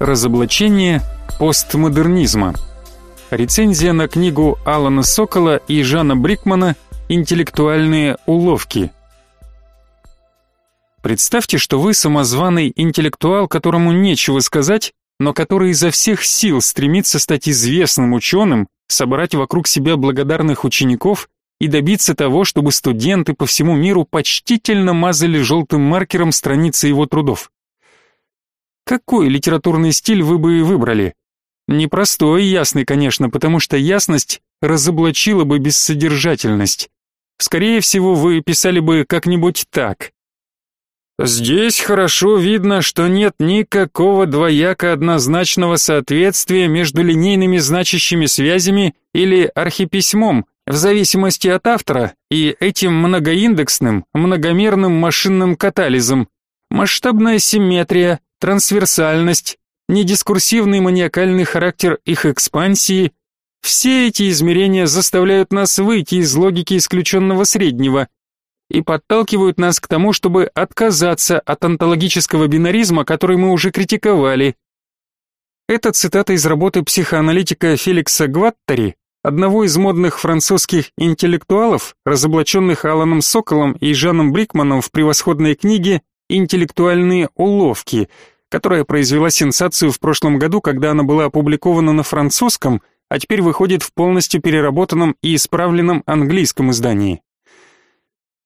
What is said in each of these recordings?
Разоблачение постмодернизма. Рецензия на книгу Алана Сокола и Жана Брикмана «Интеллектуальные уловки». Представьте, что вы самозваный интеллектуал, которому нечего сказать, но который изо всех сил стремится стать известным ученым, собрать вокруг себя благодарных учеников и добиться того, чтобы студенты по всему миру почтительно мазали желтым маркером страницы его трудов. Какой литературный стиль вы бы выбрали? Непростой и ясный, конечно, потому что ясность разоблачила бы бессодержательность. Скорее всего, вы писали бы как-нибудь так. Здесь хорошо видно, что нет никакого двояко однозначного соответствия между линейными значащими связями или архиписьмом, в зависимости от автора, и этим многоиндексным, многомерным машинным катализом. Масштабная симметрия, трансверсальность, недискурсивный маниакальный характер их экспансии – все эти измерения заставляют нас выйти из логики исключенного среднего и подталкивают нас к тому, чтобы отказаться от онтологического бинаризма, который мы уже критиковали. Это цитата из работы психоаналитика Феликса Гваттери, одного из модных французских интеллектуалов, разоблаченных Аланом Соколом и Жаном Брикманом в превосходной книге «Интеллектуальные уловки», которая произвела сенсацию в прошлом году, когда она была опубликована на французском, а теперь выходит в полностью переработанном и исправленном английском издании.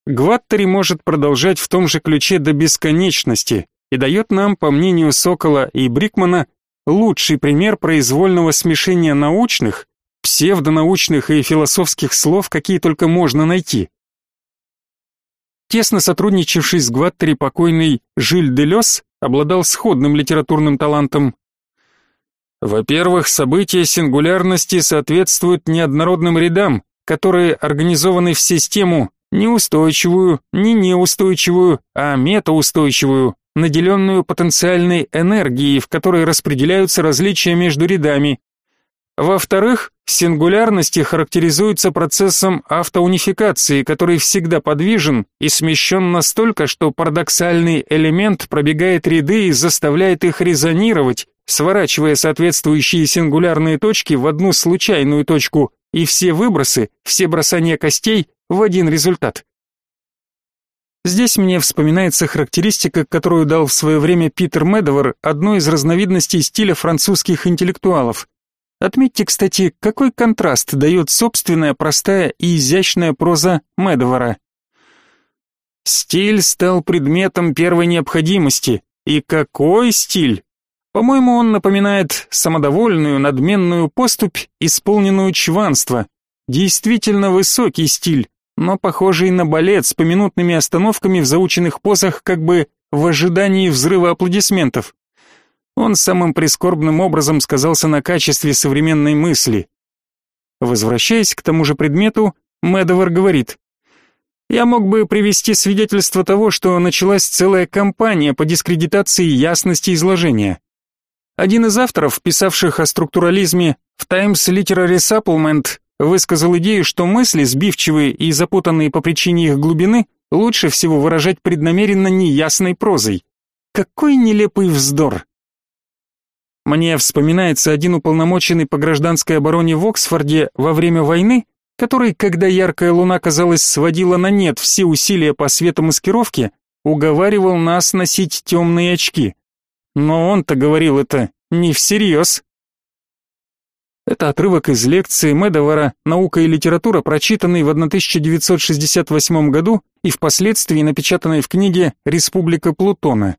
Гваттери может продолжать в том же ключе до бесконечности и дает нам, по мнению Сокола и Брикмана, лучший пример произвольного смешения научных, псевдонаучных и философских слов, какие только можно найти. Тесно сотрудничавший с Гваттери покойный Жиль Делес обладал сходным литературным талантом. Во-первых, события сингулярности соответствуют неоднородным рядам, которые организованы в систему не устойчивую, не неустойчивую, а метаустойчивую, наделенную потенциальной энергией, в которой распределяются различия между рядами. Во-вторых, сингулярности характеризуются процессом автоунификации, который всегда подвижен и смещен настолько, что парадоксальный элемент пробегает ряды и заставляет их резонировать, сворачивая соответствующие сингулярные точки в одну случайную точку, и все выбросы, все бросания костей в один результат. Здесь мне вспоминается характеристика, которую дал в свое время Питер Медовер, одной из разновидностей стиля французских интеллектуалов. Отметьте, кстати, какой контраст дает собственная простая и изящная проза Медовера. Стиль стал предметом первой необходимости. И какой стиль! По-моему, он напоминает самодовольную, надменную поступь, исполненную чванства. Действительно высокий стиль, но похожий на балет с поминутными остановками в заученных позах, как бы в ожидании взрыва аплодисментов. Он самым прискорбным образом сказался на качестве современной мысли. Возвращаясь к тому же предмету, Медовар говорит, «Я мог бы привести свидетельство того, что началась целая кампания по дискредитации ясности изложения. Один из авторов, писавших о структурализме в Times Literary Supplement, высказал идею, что мысли, сбивчивые и запутанные по причине их глубины, лучше всего выражать преднамеренно неясной прозой. Какой нелепый вздор! Мне вспоминается один уполномоченный по гражданской обороне в Оксфорде во время войны, который, когда яркая луна, казалось, сводила на нет все усилия по светомаскировке, уговаривал нас носить темные очки. Но он-то говорил это не всерьез. Это отрывок из лекции Медовара «Наука и литература», прочитанный в 1968 году и впоследствии напечатанной в книге «Республика Плутона».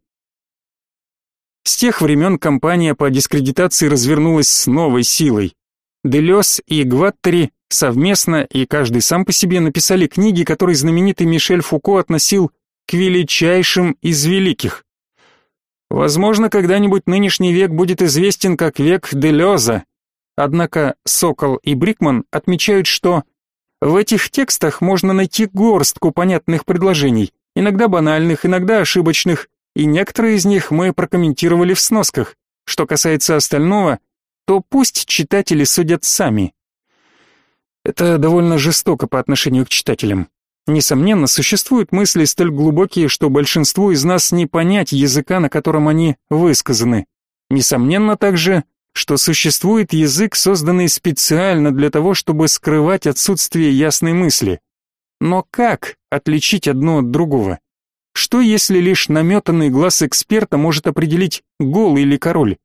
С тех времен кампания по дискредитации развернулась с новой силой. Делес и Гваттери совместно и каждый сам по себе написали книги, которые знаменитый Мишель Фуко относил к величайшим из великих. Возможно, когда-нибудь нынешний век будет известен как век Делеза, Однако Сокол и Брикман отмечают, что в этих текстах можно найти горстку понятных предложений, иногда банальных, иногда ошибочных, и некоторые из них мы прокомментировали в сносках. Что касается остального, то пусть читатели судят сами. Это довольно жестоко по отношению к читателям. Несомненно, существуют мысли столь глубокие, что большинству из нас не понять языка, на котором они высказаны. Несомненно также, что существует язык, созданный специально для того, чтобы скрывать отсутствие ясной мысли. Но как отличить одно от другого? Что если лишь наметанный глаз эксперта может определить, голый ли король?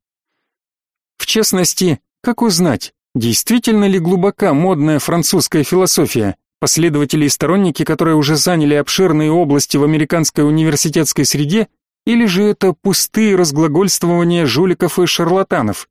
В частности, как узнать, действительно ли глубока модная французская философия, последователи и сторонники, которые уже заняли обширные области в американской университетской среде, или же это пустые разглагольствования жуликов и шарлатанов?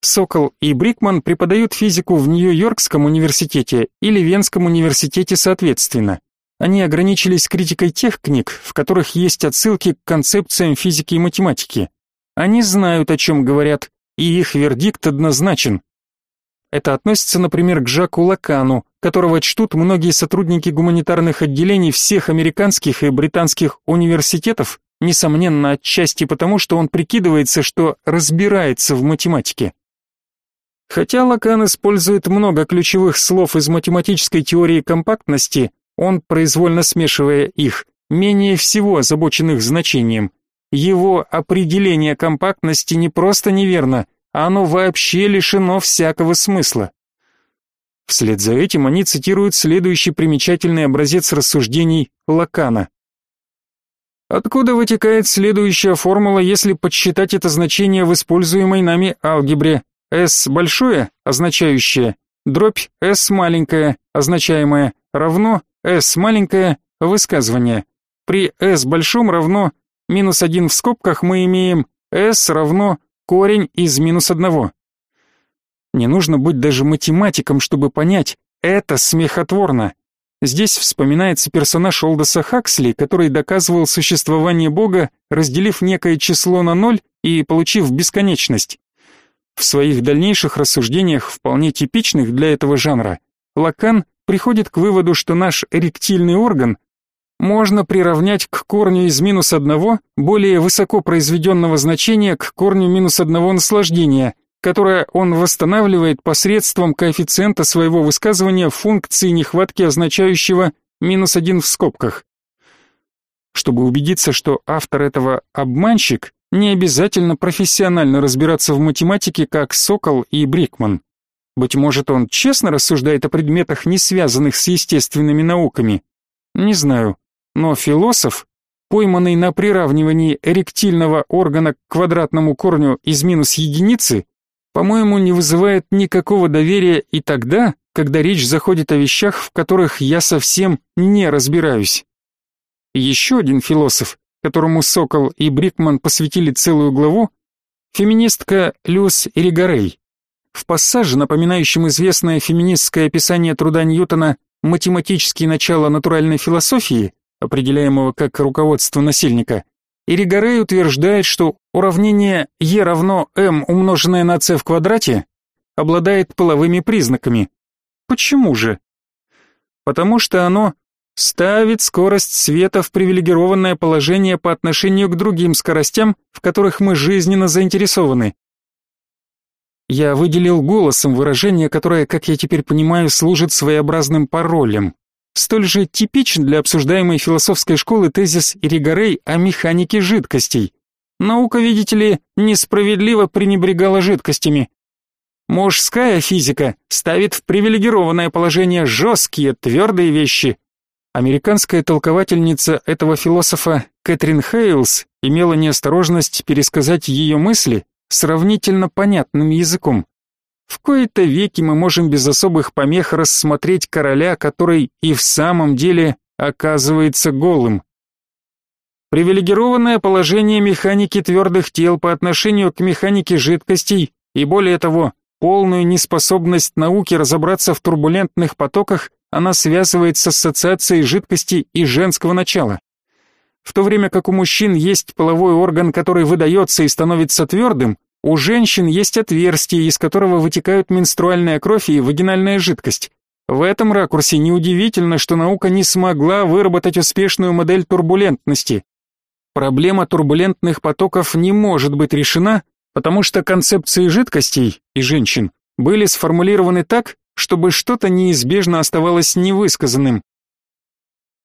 Сокол и Брикман преподают физику в Нью-Йоркском университете или Венском университете соответственно. Они ограничились критикой тех книг, в которых есть отсылки к концепциям физики и математики. Они знают, о чем говорят, и их вердикт однозначен. Это относится, например, к Жаку Лакану, которого чтут многие сотрудники гуманитарных отделений всех американских и британских университетов, несомненно, отчасти потому, что он прикидывается, что разбирается в математике. Хотя Лакан использует много ключевых слов из математической теории компактности, он, произвольно смешивая их, менее всего озабоченных значением. Его определение компактности не просто неверно, а оно вообще лишено всякого смысла. Вслед за этим они цитируют следующий примечательный образец рассуждений Лакана. Откуда вытекает следующая формула, если подсчитать это значение в используемой нами алгебре? S большое, означающее, дробь S маленькое, означаемое, равно S маленькое, высказывание. При S большом равно минус 1 в скобках мы имеем S равно корень из минус 1. Не нужно быть даже математиком, чтобы понять, это смехотворно. Здесь вспоминается персонаж Олдоса Хаксли, который доказывал существование Бога, разделив некое число на ноль и получив бесконечность. В своих дальнейших рассуждениях, вполне типичных для этого жанра, Лакан приходит к выводу, что наш эректильный орган можно приравнять к корню из минус одного более высоко произведенного значения к корню минус одного наслаждения, которое он восстанавливает посредством коэффициента своего высказывания функции нехватки означающего минус один в скобках. Чтобы убедиться, что автор этого обманщик, не обязательно профессионально разбираться в математике, как Сокол и Брикман. Быть может, он честно рассуждает о предметах, не связанных с естественными науками. Не знаю, но философ, пойманный на приравнивании эректильного органа к квадратному корню из минус единицы, по-моему, не вызывает никакого доверия и тогда, когда речь заходит о вещах, в которых я совсем не разбираюсь. Еще один философ, которому Сокол и Брикман посвятили целую главу, феминистка Люс Иригарей. В пассаже, напоминающем известное феминистское описание труда Ньютона «Математические начала натуральной философии», определяемого как руководство насильника, Иригарей утверждает, что уравнение E равно m умноженное на c в квадрате обладает половыми признаками. Почему же? Потому что оно ставит скорость света в привилегированное положение по отношению к другим скоростям, в которых мы жизненно заинтересованы. Я выделил голосом выражение, которое, как я теперь понимаю, служит своеобразным паролем. Столь же типичен для обсуждаемой философской школы тезис Иригарей о механике жидкостей. Наука, видите ли, несправедливо пренебрегала жидкостями. Мужская физика ставит в привилегированное положение жесткие, твердые вещи, Американская толковательница этого философа Кэтрин Хейлс имела неосторожность пересказать ее мысли сравнительно понятным языком. В кои-то веки мы можем без особых помех рассмотреть короля, который и в самом деле оказывается голым. Привилегированное положение механики твердых тел по отношению к механике жидкостей и более того, полную неспособность науки разобраться в турбулентных потоках она связывается с ассоциацией жидкости и женского начала. В то время как у мужчин есть половой орган, который выдается и становится твердым, у женщин есть отверстие, из которого вытекают менструальная кровь и вагинальная жидкость. В этом ракурсе неудивительно, что наука не смогла выработать успешную модель турбулентности. Проблема турбулентных потоков не может быть решена, потому что концепции жидкостей и женщин были сформулированы так, чтобы что-то неизбежно оставалось невысказанным.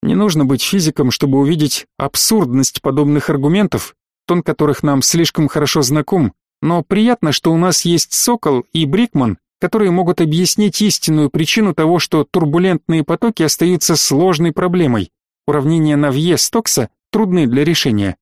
Не нужно быть физиком, чтобы увидеть абсурдность подобных аргументов тон которых нам слишком хорошо знаком, но приятно, что у нас есть Сокол и Брикман, которые могут объяснить истинную причину того, что турбулентные потоки остаются сложной проблемой. Уравнения Навье-Стокса трудны для решения.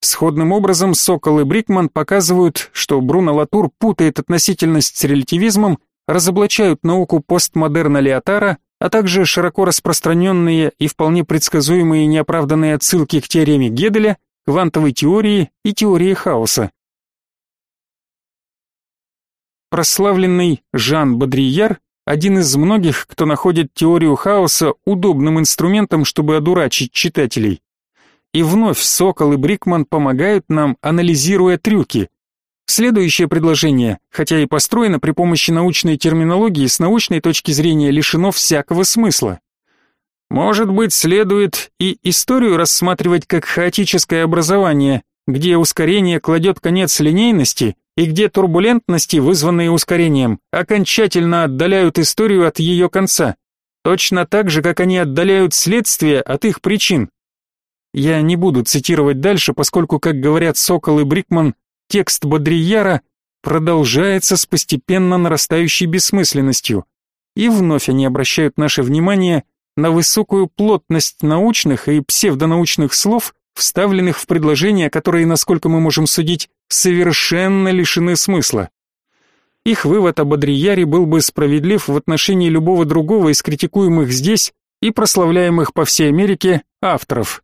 Сходным образом Сокол и Брикман показывают, что Бруно Латур путает относительность с релятивизмом, разоблачают науку постмодерна Леотара, а также широко распространенные и вполне предсказуемые неоправданные отсылки к теореме Геделя, квантовой теории и теории хаоса. Прославленный Жан Бодрияр один из многих, кто находит теорию хаоса удобным инструментом, чтобы одурачить читателей. И вновь Сокол и Брикман помогают нам, анализируя трюки. Следующее предложение, хотя и построено при помощи научной терминологии, с научной точки зрения лишено всякого смысла. Может быть, следует и историю рассматривать как хаотическое образование, где ускорение кладет конец линейности и где турбулентности, вызванные ускорением, окончательно отдаляют историю от ее конца, точно так же, как они отдаляют следствие от их причин. Я не буду цитировать дальше, поскольку, как говорят Сокол и Брикман, текст Бодрияра продолжается с постепенно нарастающей бессмысленностью, и вновь они обращают наше внимание на высокую плотность научных и псевдонаучных слов, вставленных в предложения, которые, насколько мы можем судить, совершенно лишены смысла. Их вывод об Адрияре был бы справедлив в отношении любого другого из критикуемых здесь и прославляемых по всей Америке авторов.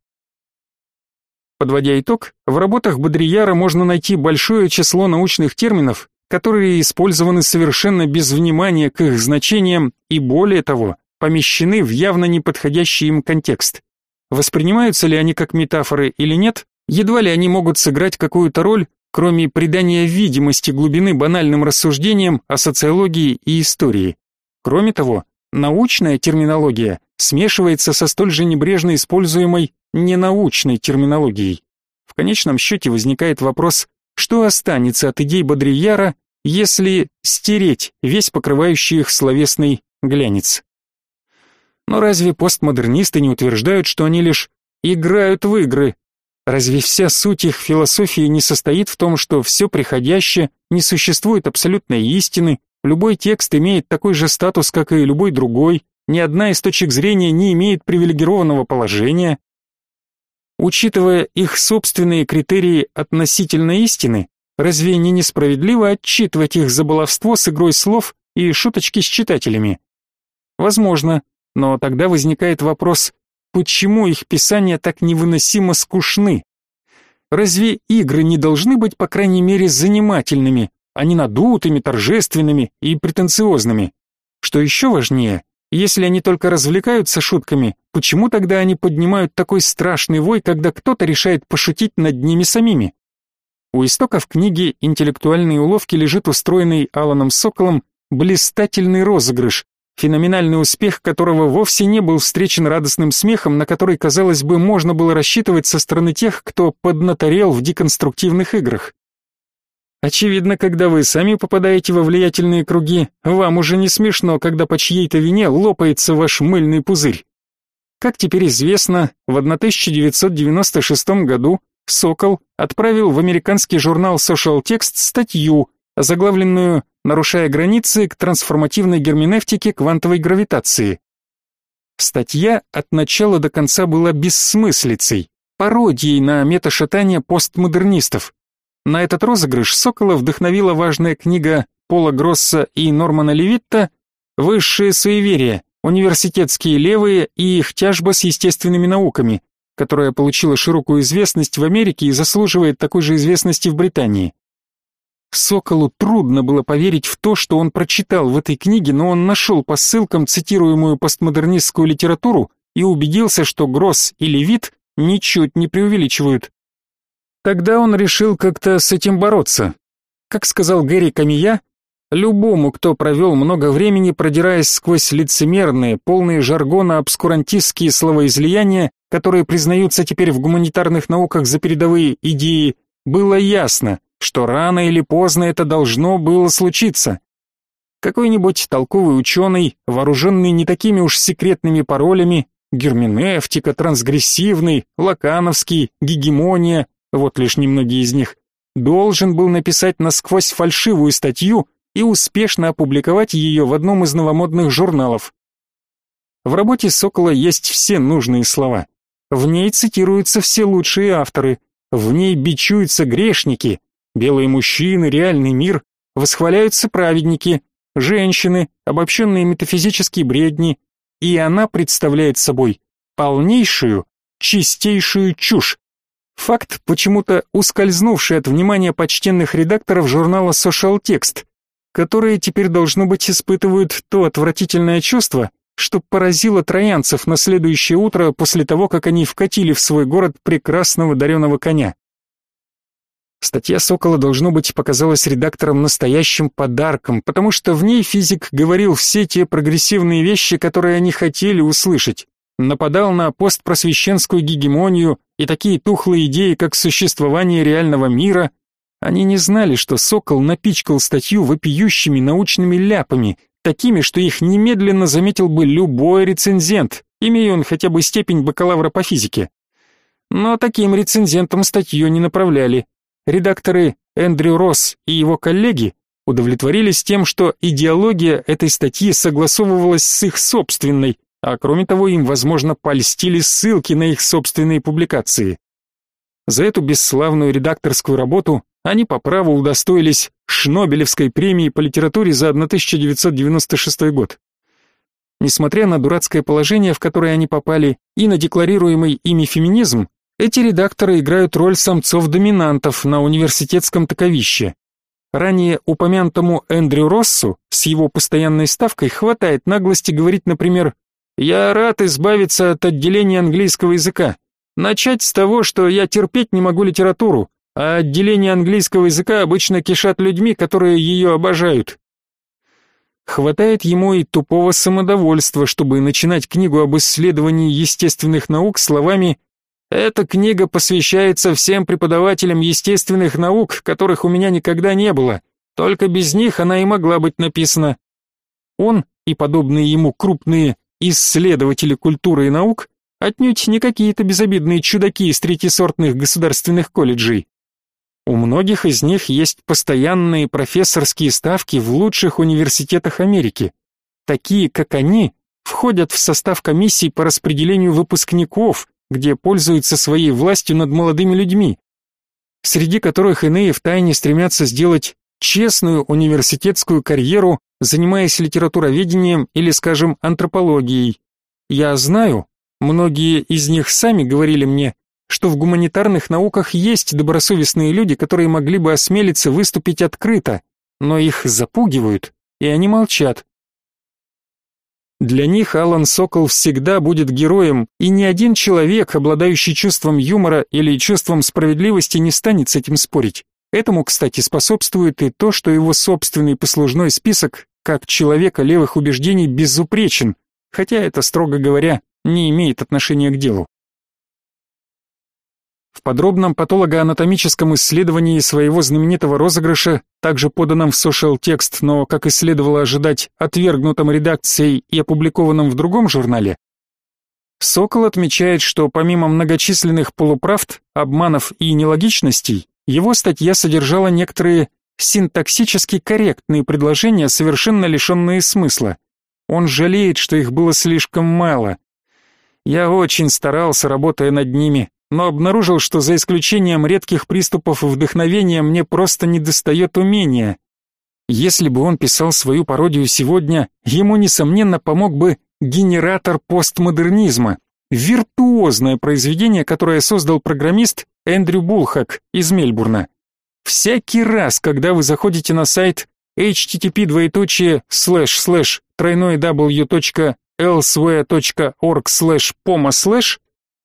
Подводя итог, в работах Бодрияра можно найти большое число научных терминов, которые использованы совершенно без внимания к их значениям и более того, помещены в явно неподходящий им контекст. Воспринимаются ли они как метафоры или нет, едва ли они могут сыграть какую-то роль, кроме придания видимости глубины банальным рассуждениям о социологии и истории. Кроме того, научная терминология смешивается со столь же небрежно используемой ненаучной терминологией. В конечном счете возникает вопрос, что останется от идей Бодрияра, если стереть весь покрывающий их словесный глянец. Но разве постмодернисты не утверждают, что они лишь играют в игры, Разве вся суть их философии не состоит в том, что все приходящее, не существует абсолютной истины, любой текст имеет такой же статус, как и любой другой, ни одна из точек зрения не имеет привилегированного положения? Учитывая их собственные критерии относительно истины, разве не несправедливо отчитывать их за баловство с игрой слов и шуточки с читателями? Возможно, но тогда возникает вопрос, Почему их писания так невыносимо скучны? Разве игры не должны быть, по крайней мере, занимательными, а не надутыми, торжественными и претенциозными? Что еще важнее, если они только развлекаются шутками, почему тогда они поднимают такой страшный вой, когда кто-то решает пошутить над ними самими? У истоков книги «Интеллектуальные уловки» лежит устроенный Аланом Соколом блистательный розыгрыш, феноменальный успех которого вовсе не был встречен радостным смехом, на который, казалось бы, можно было рассчитывать со стороны тех, кто поднаторел в деконструктивных играх. Очевидно, когда вы сами попадаете во влиятельные круги, вам уже не смешно, когда по чьей-то вине лопается ваш мыльный пузырь. Как теперь известно, в 1996 году Сокол отправил в американский журнал Social Text статью, заглавленную «Нарушая границы к трансформативной герменевтике квантовой гравитации». Статья от начала до конца была бессмыслицей, пародией на меташатание постмодернистов. На этот розыгрыш Сокола вдохновила важная книга Пола Гросса и Нормана Левитта «Высшие суеверия. Университетские левые и их тяжба с естественными науками», которая получила широкую известность в Америке и заслуживает такой же известности в Британии. Соколу трудно было поверить в то, что он прочитал в этой книге, но он нашел по ссылкам цитируемую постмодернистскую литературу и убедился, что Гросс и Левит ничуть не преувеличивают. Тогда он решил как-то с этим бороться. Как сказал Гэри Камия, любому, кто провел много времени, продираясь сквозь лицемерные, полные жаргона обскурантистские словоизлияния, которые признаются теперь в гуманитарных науках за передовые идеи, было ясно, что рано или поздно это должно было случиться. Какой-нибудь толковый ученый, вооруженный не такими уж секретными паролями, герменевтика, трансгрессивный, лакановский, гегемония, вот лишь немногие из них, должен был написать насквозь фальшивую статью и успешно опубликовать ее в одном из новомодных журналов. В работе Сокола есть все нужные слова. В ней цитируются все лучшие авторы, в ней бичуются грешники, белые мужчины, реальный мир, восхваляются праведники, женщины, обобщенные метафизические бредни, и она представляет собой полнейшую, чистейшую чушь. Факт, почему-то ускользнувший от внимания почтенных редакторов журнала Social Text, которые теперь, должно быть, испытывают то отвратительное чувство, что поразило троянцев на следующее утро после того, как они вкатили в свой город прекрасного дареного коня. Статья Сокола, должно быть, показалась редакторам настоящим подарком, потому что в ней физик говорил все те прогрессивные вещи, которые они хотели услышать. Нападал на постпросвещенскую гегемонию и такие тухлые идеи, как существование реального мира. Они не знали, что Сокол напичкал статью вопиющими научными ляпами, такими, что их немедленно заметил бы любой рецензент, имея он хотя бы степень бакалавра по физике. Но таким рецензентам статью не направляли. Редакторы Эндрю Росс и его коллеги удовлетворились тем, что идеология этой статьи согласовывалась с их собственной, а кроме того им, возможно, польстили ссылки на их собственные публикации. За эту бесславную редакторскую работу они по праву удостоились Шнобелевской премии по литературе за 1996 год. Несмотря на дурацкое положение, в которое они попали, и на декларируемый ими феминизм, эти редакторы играют роль самцов-доминантов на университетском таковище. Ранее упомянутому Эндрю Россу с его постоянной ставкой хватает наглости говорить, например, «Я рад избавиться от отделения английского языка. Начать с того, что я терпеть не могу литературу, а отделение английского языка обычно кишат людьми, которые ее обожают. Хватает ему и тупого самодовольства, чтобы начинать книгу об исследовании естественных наук словами «Эта книга посвящается всем преподавателям естественных наук, которых у меня никогда не было, только без них она и могла быть написана». Он и подобные ему крупные исследователи культуры и наук отнюдь не какие-то безобидные чудаки из третьесортных государственных колледжей. У многих из них есть постоянные профессорские ставки в лучших университетах Америки. Такие, как они, входят в состав комиссий по распределению выпускников, где пользуются своей властью над молодыми людьми, среди которых иные втайне стремятся сделать честную университетскую карьеру, занимаясь литературоведением или, скажем, антропологией. Я знаю, многие из них сами говорили мне, что в гуманитарных науках есть добросовестные люди, которые могли бы осмелиться выступить открыто, но их запугивают, и они молчат. Для них Алан Сокол всегда будет героем, и ни один человек, обладающий чувством юмора или чувством справедливости, не станет с этим спорить. Этому, кстати, способствует и то, что его собственный послужной список, как человека левых убеждений, безупречен, хотя это, строго говоря, не имеет отношения к делу. В подробном патологоанатомическом исследовании своего знаменитого розыгрыша, также поданном в Social Text, но, как и следовало ожидать, отвергнутом редакцией и опубликованном в другом журнале, Сокол отмечает, что помимо многочисленных полуправд, обманов и нелогичностей, его статья содержала некоторые синтаксически корректные предложения, совершенно лишенные смысла. Он жалеет, что их было слишком мало. Я очень старался, работая над ними, но обнаружил, что за исключением редких приступов вдохновения мне просто недостает умения. Если бы он писал свою пародию сегодня, ему, несомненно, помог бы генератор постмодернизма, виртуозное произведение, которое создал программист Эндрю Булхак из Мельбурна. Всякий раз, когда вы заходите на сайт http двоеточие слэш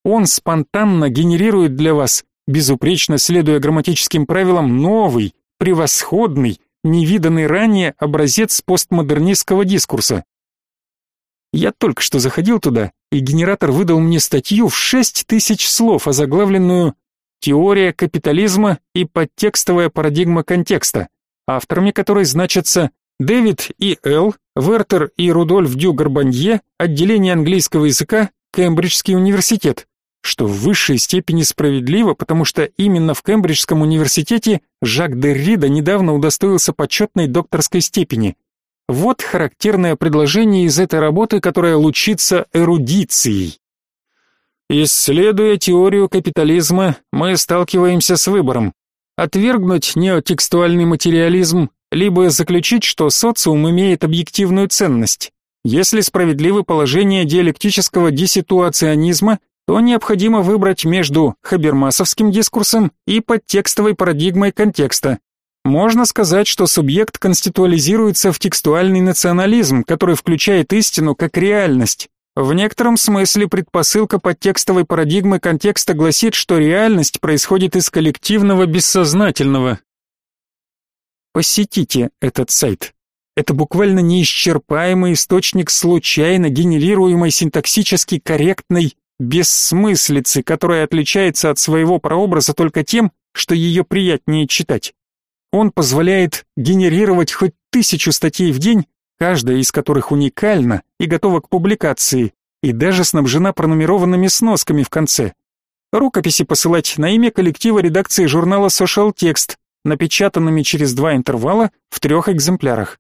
он спонтанно генерирует для вас, безупречно следуя грамматическим правилам, новый, превосходный, невиданный ранее образец постмодернистского дискурса. Я только что заходил туда, и генератор выдал мне статью в шесть тысяч слов, озаглавленную «Теория капитализма и подтекстовая парадигма контекста», авторами которой значатся Дэвид И. Л., Вертер и Рудольф Дю Гарбанье, отделение английского языка, Кембриджский университет, что в высшей степени справедливо, потому что именно в Кембриджском университете Жак Деррида недавно удостоился почетной докторской степени. Вот характерное предложение из этой работы, которая лучится эрудицией. Исследуя теорию капитализма, мы сталкиваемся с выбором: отвергнуть неотекстуальный материализм, либо заключить, что социум имеет объективную ценность. Если справедливы положения диалектического деситуационизма, то необходимо выбрать между хабермасовским дискурсом и подтекстовой парадигмой контекста. Можно сказать, что субъект конституализируется в текстуальный национализм, который включает истину как реальность. В некотором смысле предпосылка подтекстовой парадигмы контекста гласит, что реальность происходит из коллективного бессознательного. Посетите этот сайт. Это буквально неисчерпаемый источник случайно генерируемой синтаксически корректной бессмыслицы, которая отличается от своего прообраза только тем, что ее приятнее читать. Он позволяет генерировать хоть тысячу статей в день, каждая из которых уникальна и готова к публикации, и даже снабжена пронумерованными сносками в конце. Рукописи посылать на имя коллектива редакции журнала Social Text, напечатанными через два интервала в трех экземплярах.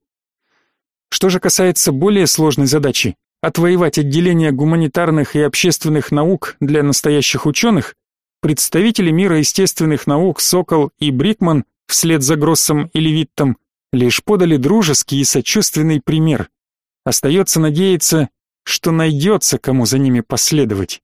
Что же касается более сложной задачи отвоевать отделение гуманитарных и общественных наук для настоящих ученых, представители мира естественных наук Сокол и Брикман вслед за Гроссом и Левиттом лишь подали дружеский и сочувственный пример. Остается надеяться, что найдется кому за ними последовать.